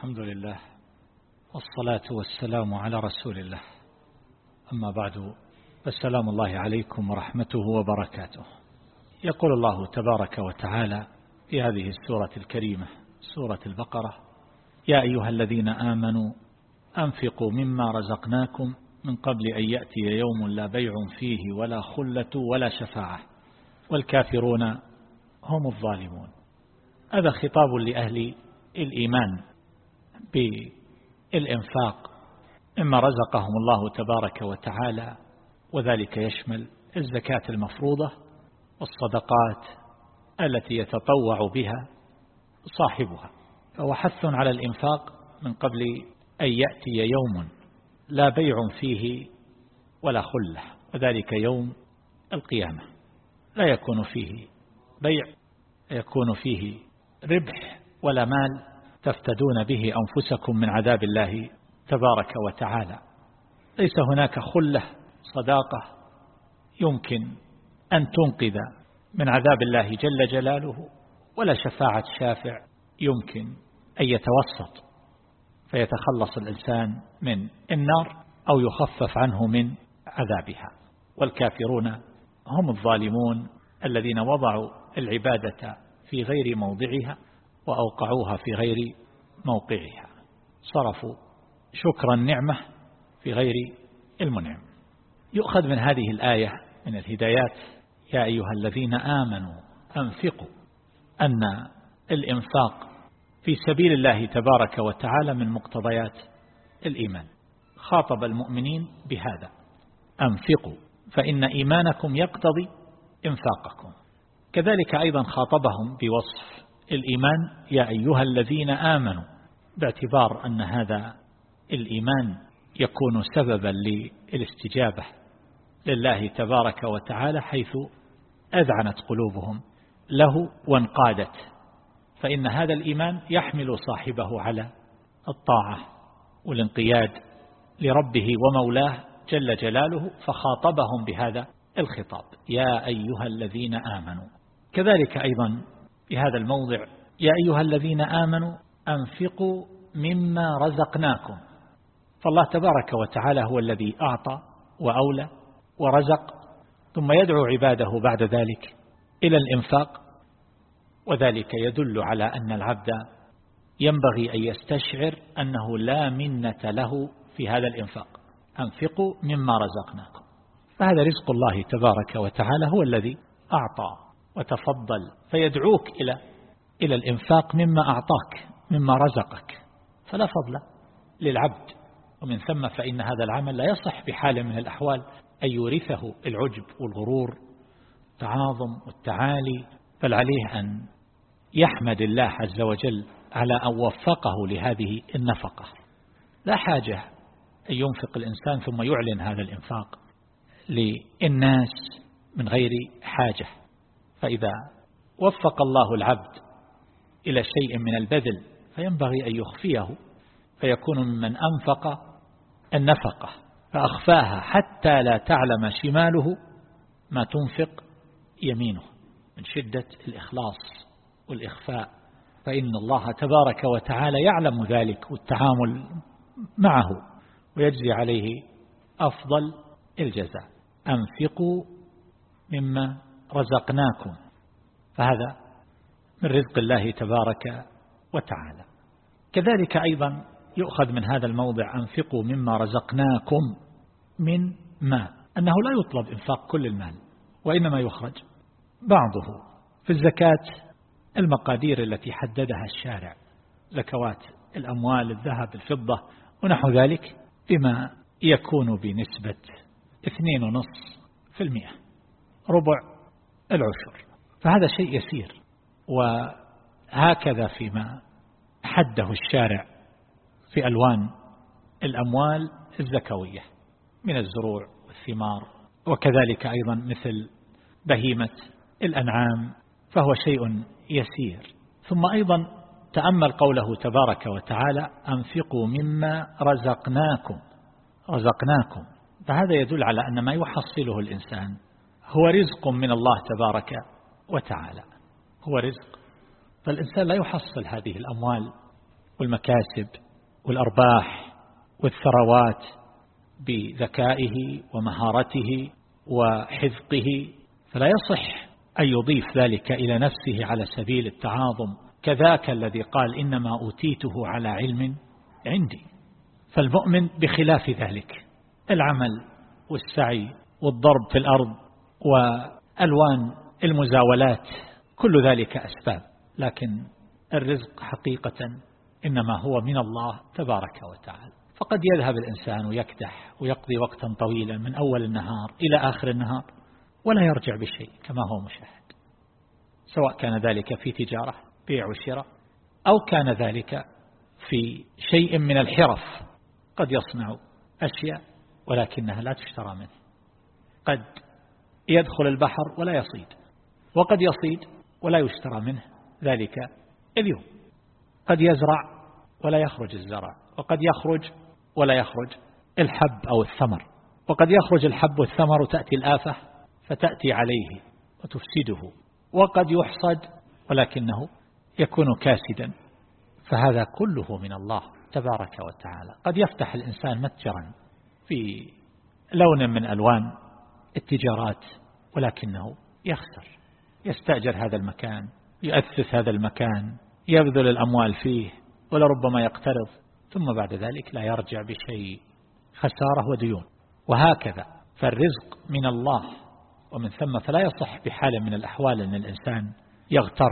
الحمد لله والصلاة والسلام على رسول الله. أما بعد فالسلام الله عليكم ورحمته وبركاته. يقول الله تبارك وتعالى في هذه السورة الكريمة سورة البقرة يا أيها الذين آمنوا أنفقوا مما رزقناكم من قبل أن يأتي يوم لا بيع فيه ولا خلة ولا شفاعة والكافرون هم الظالمون. هذا خطاب لأهل الإيمان. بالإنفاق مما رزقهم الله تبارك وتعالى وذلك يشمل الزكاة المفروضة والصدقات التي يتطوع بها صاحبها. فهو حث على الإنفاق من قبل أن يأتي يوم لا بيع فيه ولا خلة وذلك يوم القيامة. لا يكون فيه بيع يكون فيه ربح ولا مال تفتدون به أنفسكم من عذاب الله تبارك وتعالى. ليس هناك خلة صداقة يمكن أن تنقذ من عذاب الله جل جلاله ولا شفاعة شافع يمكن أن يتوسط. فيتخلص الإنسان من النار أو يخفف عنه من عذابها. والكافرون هم الظالمون الذين وضعوا العبادة في غير موضعها. وأوقعوها في غير موقعها. صرفوا شكر النعمة في غير المنعم يؤخذ من هذه الآية من الهدايات يا أيها الذين آمنوا أنفقوا أن الإنفاق في سبيل الله تبارك وتعالى من مقتضيات الإيمان. خاطب المؤمنين بهذا أنفقوا فإن إيمانكم يقتضي إنفاقكم. كذلك أيضا خاطبهم بوصف الإيمان يا أيها الذين آمنوا باعتبار أن هذا الإيمان يكون سببا للاستجابة لله تبارك وتعالى حيث أذعنت قلوبهم له وانقادت. فإن هذا الإيمان يحمل صاحبه على الطاعة والانقياد لربه ومولاه جل جلاله فخاطبهم بهذا الخطاب. يا أيها الذين آمنوا. كذلك أيضا في هذا الموضع. يا أيها الذين آمنوا أنفقوا مما رزقناكم. فالله تبارك وتعالى هو الذي أعطى وأولى ورزق ثم يدعو عباده بعد ذلك إلى الإنفاق. وذلك يدل على أن العبد ينبغي أن يستشعر أنه لا منة له في هذا الإنفاق. أنفقوا مما رزقناكم. فهذا رزق الله تبارك وتعالى هو الذي أعطى وتفضل فيدعوك إلى إلى الإنفاق مما أعطاك مما رزقك. فلا فضل للعبد. ومن ثم فإن هذا العمل لا يصح بحال من الأحوال أن يورثه العجب والغرور التعاظم والتعالي بل عليه أن يحمد الله عز وجل على أن وفقه لهذه النفقة. لا حاجة أن ينفق الإنسان ثم يعلن هذا الإنفاق للناس من غير حاجة. فإذا وفق الله العبد إلى شيء من البذل فينبغي أن يخفيه فيكون ممن أنفق النفقة فأخفاها حتى لا تعلم شماله ما تنفق يمينه من شدة الإخلاص والإخفاء. فإن الله تبارك وتعالى يعلم ذلك والتعامل معه ويجزي عليه أفضل الجزاء. أنفقوا مما رزقناكم. فهذا من رزق الله تبارك وتعالى. كذلك أيضا يؤخذ من هذا الموضع أنفقوا مما رزقناكم من ما أنه لا يطلب إنفاق كل المال وإنما يخرج بعضه في الزكاة المقادير التي حددها الشارع زكوات الأموال الذهب الفضة ونحو ذلك بما يكون بنسبة اثنين ونص في المئة. ربع العشر فهذا شيء يسير. وهكذا فيما حده الشارع في ألوان الأموال الزكوية من الزروع والثمار وكذلك أيضا مثل بهيمة الأنعام فهو شيء يسير. ثم أيضا تأمل قوله تبارك وتعالى أنفقوا مما رزقناكم رزقناكم. فهذا يدل على أن ما يحصله الإنسان هو رزق من الله تبارك وتعالى. هو رزق. فالإنسان لا يحصل هذه الأموال والمكاسب والأرباح والثروات بذكائه ومهارته وحذقه فلا يصح أن يضيف ذلك إلى نفسه على سبيل التعاظم. كذاك الذي قال إنما أوتيته على علم عندي. فالمؤمن بخلاف ذلك العمل والسعي والضرب في الأرض وألوان المزاولات كل ذلك أسباب لكن الرزق حقيقة إنما هو من الله تبارك وتعالى. فقد يذهب الإنسان ويكدح ويقضي وقتا طويلا من أول النهار إلى آخر النهار ولا يرجع بشيء كما هو مشاهد. سواء كان ذلك في تجارة بيع وشراء أو كان ذلك في شيء من الحرف. قد يصنع أشياء ولكنها لا تشترى منه. قد يدخل البحر ولا يصيد وقد يصيد ولا يشترى منه ذلك اليوم. قد يزرع ولا يخرج الزرع وقد يخرج ولا يخرج الحب أو الثمر وقد يخرج الحب والثمر تأتي الآفة فتأتي عليه وتفسده وقد يحصد ولكنه يكون كاسدا. فهذا كله من الله تبارك وتعالى. قد يفتح الإنسان متجرا في لون من ألوان التجارات ولكنه يخسر يستأجر هذا المكان يؤسس هذا المكان يبذل الأموال فيه ولربما يقترض ثم بعد ذلك لا يرجع بشيء خسارة وديون. وهكذا فالرزق من الله ومن ثم فلا يصح بحال من الأحوال أن الإنسان يغتر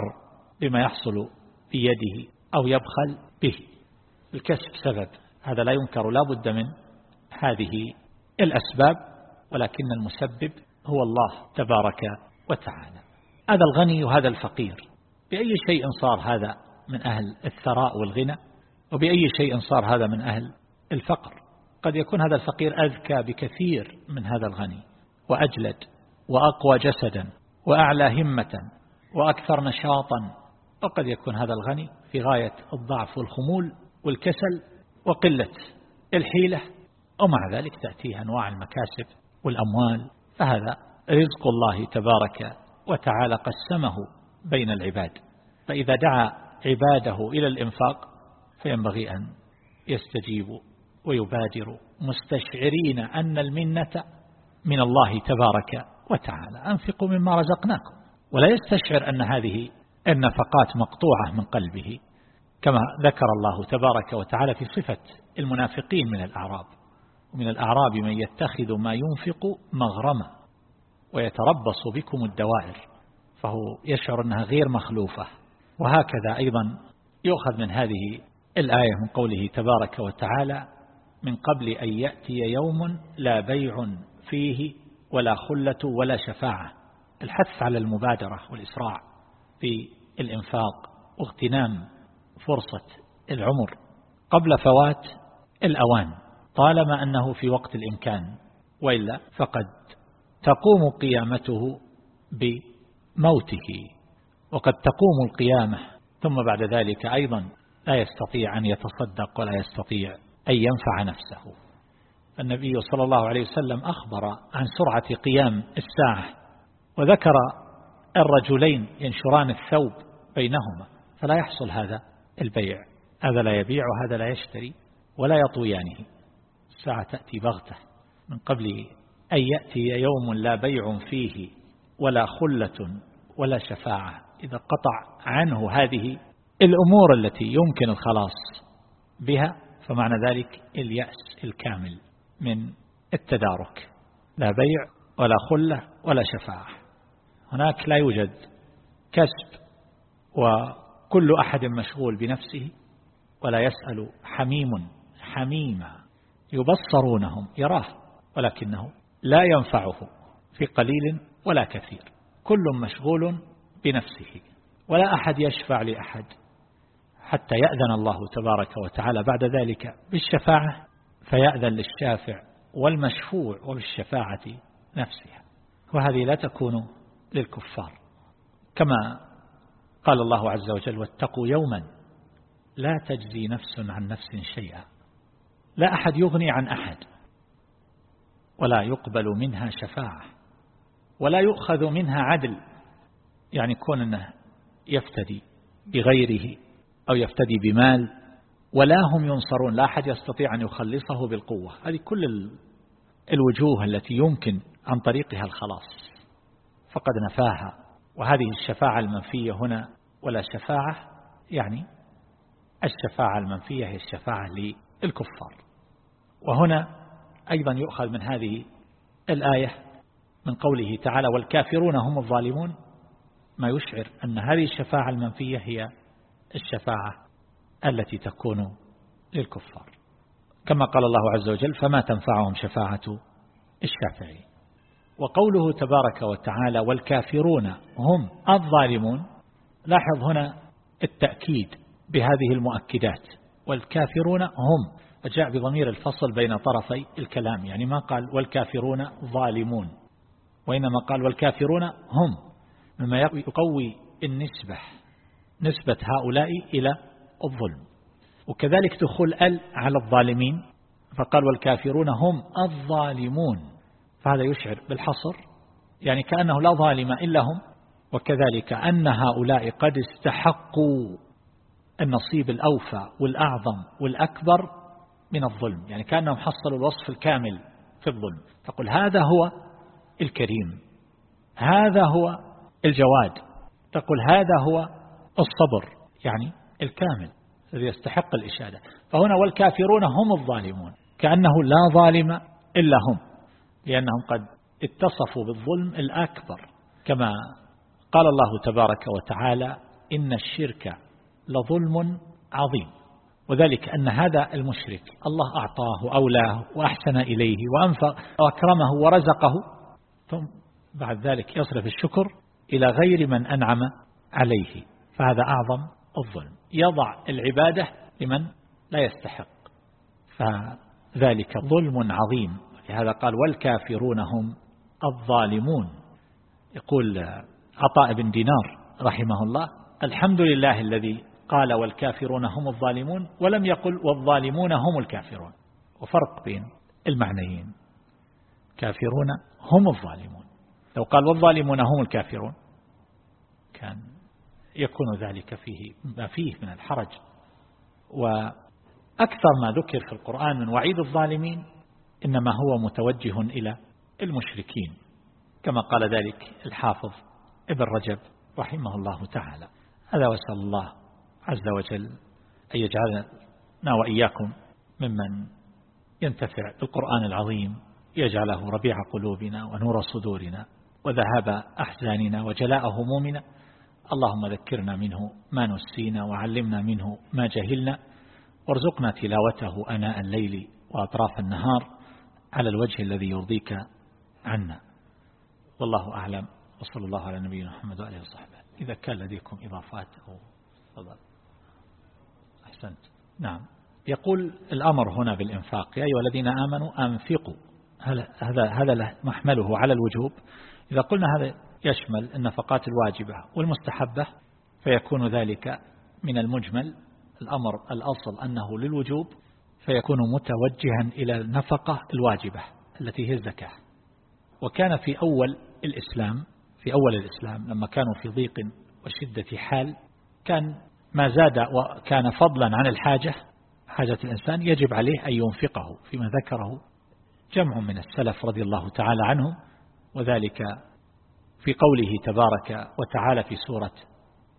بما يحصل في يده أو يبخل به. الكسب سبب هذا لا ينكر لا بد من هذه الأسباب. ولكن المسبب هو الله تبارك وتعالى. هذا الغني وهذا الفقير بأي شيء صار هذا من أهل الثراء والغنى؟ وبأي شيء صار هذا من أهل الفقر؟ قد يكون هذا الفقير أذكى بكثير من هذا الغني وأجلد وأقوى جسدا وأعلى همة وأكثر نشاطا. وقد يكون هذا الغني في غاية الضعف والخمول والكسل وقلة الحيلة ومع ذلك تأتيه أنواع المكاسب والأموال فهذا رزق الله تبارك وتعالى قسمه بين العباد. فإذا دعا عباده إلى الإنفاق فينبغي أن يستجيبوا ويبادروا مستشعرين أن المنة من الله تبارك وتعالى. أنفقوا مما رزقناكم. ولا يستشعر أن هذه النفقات مقطوعة من قلبه كما ذكر الله تبارك وتعالى في صفة المنافقين من الأعراب. ومن الأعراب من يتخذ ما ينفق مغرما ويتربص بكم الدوائر فهو يشعر أنها غير مخلوفة. وهكذا أيضا يؤخذ من هذه الآية من قوله تبارك وتعالى من قبل أن يأتي يوم لا بيع فيه ولا خلة ولا شفاعة. الحث على المبادرة والإسراع في الإنفاق واغتنام فرصة العمر قبل فوات الأوان. طالما أنه في وقت الإمكان. وإلا فقد تقوم قيامته بموته. وقد تقوم القيامة ثم بعد ذلك أيضا لا يستطيع أن يتصدق ولا يستطيع أن ينفع نفسه. النبي صلى الله عليه وسلم أخبر عن سرعة قيام الساعة وذكر الرجلين ينشران الثوب بينهما. فلا يحصل هذا البيع. هذا لا يبيع وهذا لا يشتري ولا يطويانه. الساعة تأتي بغتة من قبل أن يأتي يوم لا بيع فيه ولا خلة ولا شفاعة. إذا قطع عنه هذه الأمور التي يمكن الخلاص بها فمعنى ذلك اليأس الكامل من التدارك. لا بيع ولا خلة ولا شفاعة. هناك لا يوجد كسب وكل أحد مشغول بنفسه ولا يسأل حميم حميما. يبصرونهم يراه ولكنه لا ينفعه في قليل ولا كثير. كل مشغول بنفسه ولا أحد يشفع لأحد. حتى يأذن الله تبارك وتعالى بعد ذلك بالشفاعة فيأذن للشافع والمشفوع وبالشفاعة نفسها. وهذه لا تكون للكفار. كما قال الله عز وجل واتقوا يوما لا تجزي نفس عن نفس شيئا لا أحد يغني عن أحد. ولا يقبل منها شفاعة. ولا يؤخذ منها عدل. يعني كون أنه يفتدي بغيره أو يفتدي بمال. ولا هم ينصرون. لا أحد يستطيع أن يخلصه بالقوة. هذه كل الوجوه التي يمكن عن طريقها الخلاص. فقد نفاها. وهذه الشفاعة المنفية هنا. ولا شفاعة يعني الشفاعة المنفية هي الشفاعة للكفار. وهنا أيضا يؤخذ من هذه الآية من قوله تعالى والكافرون هم الظالمون. ما يشعر أن هذه الشفاعة المنفية هي الشفاعة التي تكون للكفار. كما قال الله عز وجل فما تنفعهم شفاعة الشافعين وقوله تبارك وتعالى والكافرون هم الظالمون. لاحظ هنا التأكيد بهذه المؤكدات والكافرون هم فجاء بضمير الفصل بين طرفي الكلام يعني ما قال والكافرون ظالمون وإنما قال والكافرون هم مما يقوي النسبة نسبة هؤلاء إلى الظلم. وكذلك دخول ال على الظالمين فقال والكافرون هم الظالمون فهذا يشعر بالحصر يعني كأنه لا ظالم إلا هم وكذلك أن هؤلاء قد استحقوا النصيب الأوفى والأعظم والأكبر من الظلم يعني كأنهم حصلوا الوصف الكامل في الظلم. تقول هذا هو الكريم هذا هو الجواد تقول هذا هو الصبر يعني الكامل الذي يستحق الإشادة. فهنا والكافرون هم الظالمون كأنه لا ظالم إلا هم لأنهم قد اتصفوا بالظلم الأكبر. كما قال الله تبارك وتعالى إن الشرك لظلم عظيم. وذلك أن هذا المشرك الله أعطاه وأولاه وأحسن إليه وأنفق وأكرمه ورزقه ثم بعد ذلك يصرف الشكر إلى غير من أنعم عليه. فهذا أعظم الظلم. يضع العبادة لمن لا يستحق. فذلك ظلم عظيم. لهذا قال والكافرون هم الظالمون يقول عطاء بن دينار رحمه الله الحمد لله الذي قال والكافرون هم الظالمون ولم يقل والظالمون هم الكافرون. وفرق بين المعنيين. كافرون هم الظالمون. لو قال والظالمون هم الكافرون كان يكون ذلك فيه ما فيه من الحرج. وأكثر ما ذكر في القرآن من وعيد الظالمين إنما هو متوجه إلى المشركين. كما قال ذلك الحافظ ابن رجب رحمه الله تعالى. هذا وسأل الله عز وجل أن يجعلنا وإياكم ممن ينتفع بالقرآن العظيم يجعله ربيع قلوبنا ونور صدورنا وذهاب أحزاننا وجلاء همومنا. اللهم ذكرنا منه ما نسينا وعلمنا منه ما جهلنا. وارزقنا تلاوته أناء الليل وأطراف النهار على الوجه الذي يرضيك عنا. والله أعلم. وصلى الله على نبينا محمد وآله وصحبه. إذا كان لديكم إضافات أو فضل أحسنت. نعم. يقول الأمر هنا بالإنفاق يا أيها الذين آمنوا أنفقوا. هذا هذا محمله على الوجوب. إذا قلنا هذا يشمل النفقات الواجبة والمستحبة فيكون ذلك من المجمل. الأمر الأصل أنه للوجوب فيكون متوجها إلى النفقة الواجبة التي هي الزكاة. وكان في أول الإسلام في أول الإسلام لما كانوا في ضيق وشدة حال كان ما زاد وكان فضلا عن الحاجة حاجة الإنسان يجب عليه أن ينفقه فيما ذكره جمع من السلف رضي الله تعالى عنهم وذلك في قوله تبارك وتعالى في سورة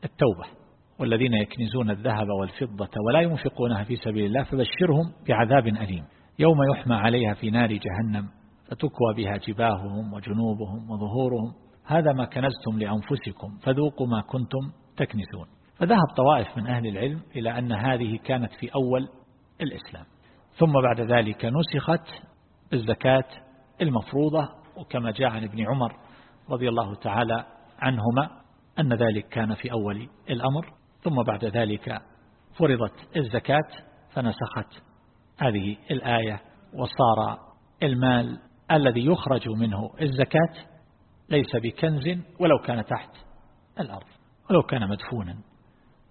التوبة والذين يكنزون الذهب والفضة ولا ينفقونها في سبيل الله فبشرهم بعذاب أليم. يوم يحمى عليها في نار جهنم فتكوى بها جباههم وجنوبهم وظهورهم. هذا ما كنزتم لأنفسكم فذوقوا ما كنتم تكنزون. فذهب طوائف من أهل العلم إلى أن هذه كانت في أول الإسلام. ثم بعد ذلك نسخت الزكاة المفروضة وكما جاء عن ابن عمر رضي الله تعالى عنهما أن ذلك كان في أول الأمر. ثم بعد ذلك فرضت الزكاة فنسخت هذه الآية وصار المال الذي يخرج منه الزكاة ليس بكنز ولو كان تحت الأرض ولو كان مدفونا.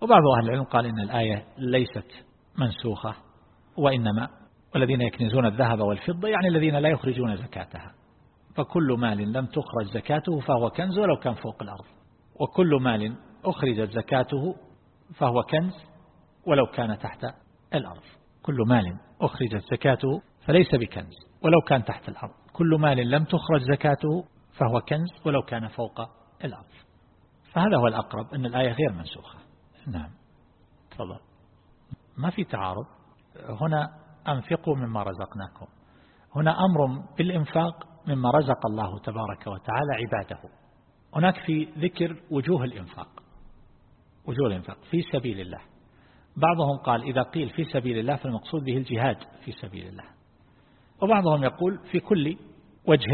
وبعض أهل العلم قال إن الآية ليست منسوخة وإنما والذين يكنزون الذهب والفضة يعني الذين لا يخرجون زكاتها. فكل مال لم تخرج زكاته فهو كنز ولو كان فوق الأرض. وكل مال أخرجت زكاته فهو كنز ولو كان تحت الأرض. كل مال أخرجت زكاته فليس بكنز ولو كان تحت الأرض. كل مال لم تخرج زكاته فهو كنز ولو كان فوق الأرض. فهذا هو الأقرب أن الآية غير منسوخة. نعم. تفضل. ما في تعارض؟ هنا أنفقوا مما رزقناكم. هنا أمر بالإنفاق مما رزق الله تبارك وتعالى عباده. هناك في ذكر وجوه الإنفاق. وجوه الإنفاق في سبيل الله. بعضهم قال إذا قيل في سبيل الله فالمقصود به الجهاد في سبيل الله. وبعضهم يقول في كل وجه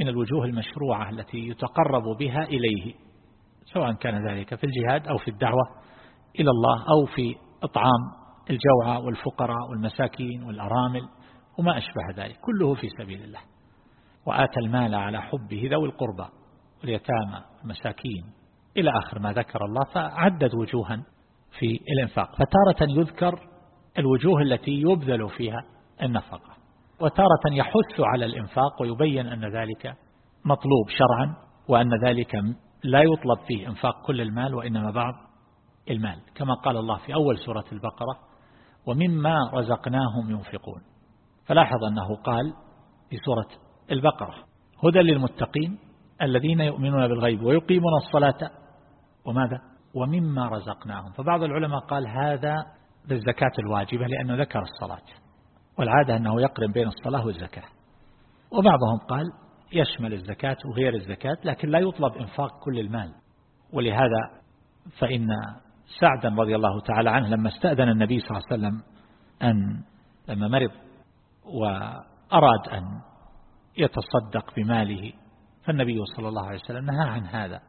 من الوجوه المشروعة التي يتقرب بها إليه سواء كان ذلك في الجهاد أو في الدعوة إلى الله أو في إطعام الجوعى والفقراء والمساكين والأرامل وما أشبه ذلك كله في سبيل الله. وآتى المال على حبه ذوي القربى واليتامى والمساكين إلى آخر ما ذكر الله فعدد وجوها في الإنفاق. فتارة يذكر الوجوه التي يبذل فيها النفقة وتارة يحث على الإنفاق ويبين أن ذلك مطلوب شرعا وأن ذلك لا يطلب فيه إنفاق كل المال وإنما بعض المال كما قال الله في أول سورة البقرة ومما رزقناهم ينفقون فلاحظ أنه قال في سورة البقرة هدى للمتقين الذين يؤمنون بالغيب ويقيمون الصلاة وماذا؟ ومما رزقناهم فبعض العلماء قال هذا بالزكاة الواجبة لأنه ذكر الصلاة والعادة أنه يقرن بين الصلاة والزكاة. وبعضهم قال يشمل الزكاة وغير الزكاة لكن لا يطلب إنفاق كل المال ولهذا فإن سعدا رضي الله تعالى عنه لما استأذن النبي صلى الله عليه وسلم أن لما مرض وأراد أن يتصدق بماله فالنبي صلى الله عليه وسلم نهى عن هذا.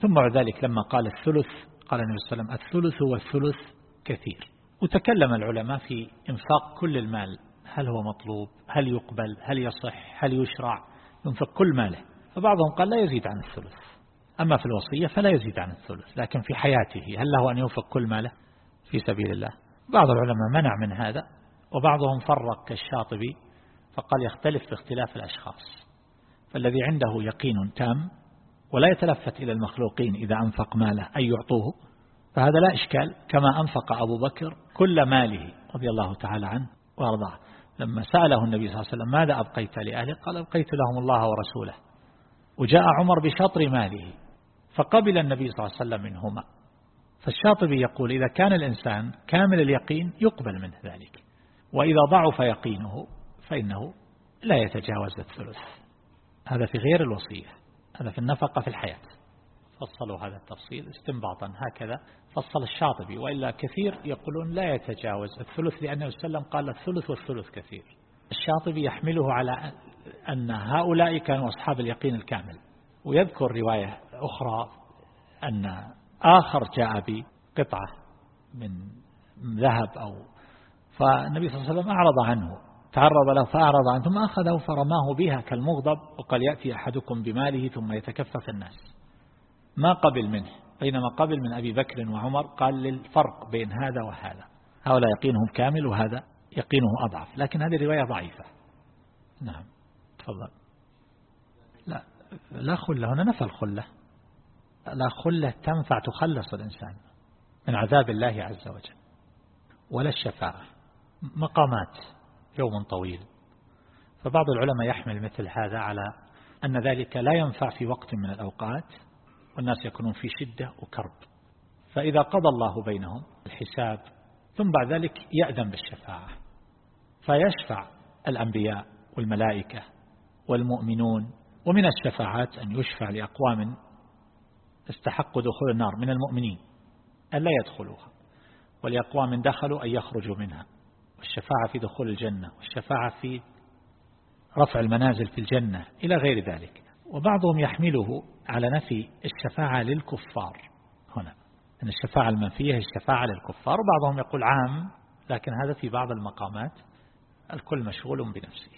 ثم بعد ذلك لما قال الثلث قال النبي صلى الله عليه وسلم الثلث والثلث كثير. وتكلم العلماء في إنفاق كل المال. هل هو مطلوب؟ هل يقبل؟ هل يصح؟ هل يشرع؟ ينفق كل ماله. فبعضهم قال لا يزيد عن الثلث. أما في الوصية فلا يزيد عن الثلث لكن في حياته هل له أن ينفق كل ماله؟ في سبيل الله. بعض العلماء منع من هذا وبعضهم فرق كالشاطبي فقال يختلف باختلاف الأشخاص. فالذي عنده يقين تام ولا يتلفت إلى المخلوقين إذا أنفق ماله أن يعطوه فهذا لا إشكال كما أنفق أبو بكر كل ماله رضي الله تعالى عنه وأرضاه. لما سأله النبي صلى الله عليه وسلم ماذا أبقيت لأهله؟ قال أبقيت لهم الله ورسوله. وجاء عمر بشطر ماله. فقبل النبي صلى الله عليه وسلم منهما. فالشاطبي يقول إذا كان الإنسان كامل اليقين يقبل منه ذلك. وإذا ضعف يقينه فإنه لا يتجاوز الثلث. هذا في غير الوصية. هذا في النفقة في الحياة. فصلوا هذا التفصيل استنباطا. هكذا فصل الشاطبي. وإلا كثير يقولون لا يتجاوز الثلث لأنه وسلم قال الثلث والثلث كثير. الشاطبي يحمله على أن هؤلاء كانوا أصحاب اليقين الكامل. ويذكر رواية أخرى أن آخر جاء بقطعة من ذهب أو فالنبي صلى الله عليه وسلم أعرض عنه تعرض له فأعرض عنه ثم أخذه فرماه بها كالمغضب وقال يأتي أحدكم بماله ثم يتكفف الناس. ما قبل منه بينما قبل من أبي بكر وعمر قال للفرق بين هذا وهذا. هؤلاء يقينهم كامل وهذا يقينه أضعف لكن هذه الرواية ضعيفة. نعم تفضل. لا لا خلة هنا نفى الخلة. لا خلة تنفع تخلص الإنسان من عذاب الله عز وجل ولا الشفاعة مقامات يوم طويل. فبعض العلماء يحمل مثل هذا على أن ذلك لا ينفع في وقت من الأوقات والناس يكونون في شدة وكرب. فإذا قضى الله بينهم الحساب ثم بعد ذلك يأذن بالشفاعة. فيشفع الأنبياء والملائكة والمؤمنون ومن الشفاعات أن يشفع لأقوام استحقوا دخول النار من المؤمنين أن لا يدخلوها ولأقوام دخلوا أن يخرجوا منها والشفاعة في دخول الجنة والشفاعة في رفع المنازل في الجنة إلى غير ذلك. وبعضهم يحمله على نفي الشفاعة للكفار. هنا أن الشفاعة المنفية هي الشفاعة للكفار وبعضهم يقول عام لكن هذا في بعض المقامات الكل مشغول بنفسه.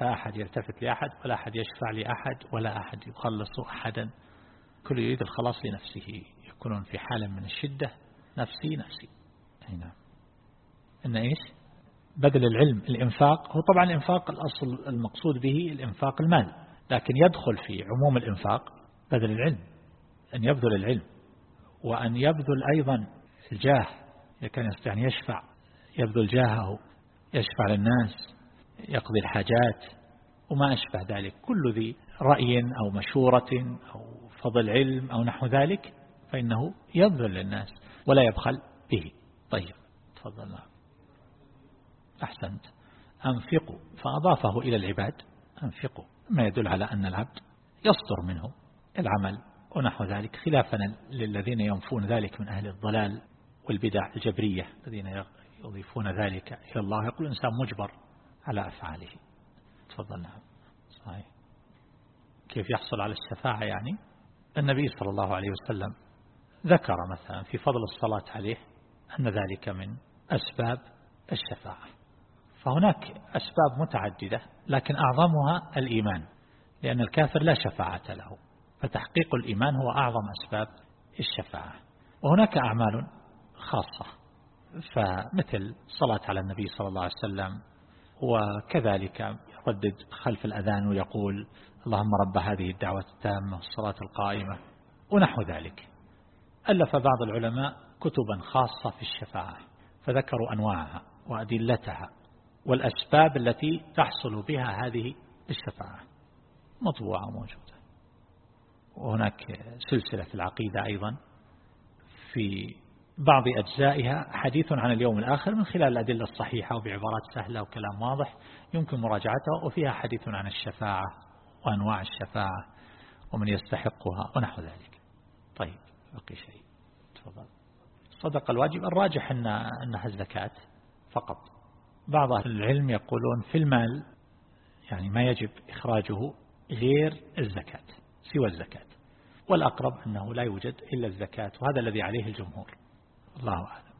لا أحد يلتفت لأحد ولا أحد يشفع لأحد ولا أحد يخلص أحدا. كل يريد الخلاص لنفسه يكونون في حالة من الشدة نفسي نفسي. هنا إن إيش؟ بدل العلم الإنفاق. هو طبعا الإنفاق الأصل المقصود به الإنفاق المال. لكن يدخل في عموم الإنفاق بذل العلم أن يبذل العلم وأن يبذل أيضا الجاه. إذا كان يستطيع أن يشفع يبذل جاهه يشفع للناس يقضي الحاجات وما أشبه ذلك. كل ذي رأي أو مشورة أو فضل علم أو نحو ذلك فإنه يبذل للناس ولا يبخل به. طيب تفضل أحسنت. أنفقوا. فأضافه إلى العباد. أنفقوا. ما يدل على أن العبد يصدر منه العمل ونحو ذلك خلافا للذين ينفون ذلك من أهل الضلال والبدع الجبرية الذين يضيفون ذلك إلى الله. يقول الإنسان مجبر على أفعاله. تفضل نعم. صحيح. كيف يحصل على الشفاعة يعني؟ النبي صلى الله عليه وسلم ذكر مثلا في فضل الصلاة عليه أن ذلك من أسباب الشفاعة. فهناك أسباب متعددة لكن أعظمها الإيمان لأن الكافر لا شفاعة له فتحقيق الإيمان هو أعظم أسباب الشفاعة. وهناك أعمال خاصة فمثل صلاة على النبي صلى الله عليه وسلم وكذلك يردد خلف الأذان ويقول اللهم رب هذه الدعوة التامة والصلاة القائمة ونحو ذلك. ألف بعض العلماء كتبا خاصة في الشفاعة فذكروا أنواعها وأدلتها والأسباب التي تحصل بها هذه الشفاعة. مطبوعة موجودة وهناك سلسلة في العقيدة أيضا في بعض أجزائها حديث عن اليوم الآخر من خلال الأدلة الصحيحة وبعبارات سهلة وكلام واضح يمكن مراجعتها وفيها حديث عن الشفاعة وأنواع الشفاعة ومن يستحقها ونحو ذلك. طيب بقي شيء. تفضل. صدق الواجب الراجح أن أنها الزكاة فقط. بعض العلم يقولون في المال يعني ما يجب إخراجه غير الزكاة سوى الزكاة. والأقرب أنه لا يوجد إلا الزكاة وهذا الذي عليه الجمهور. الله أعلم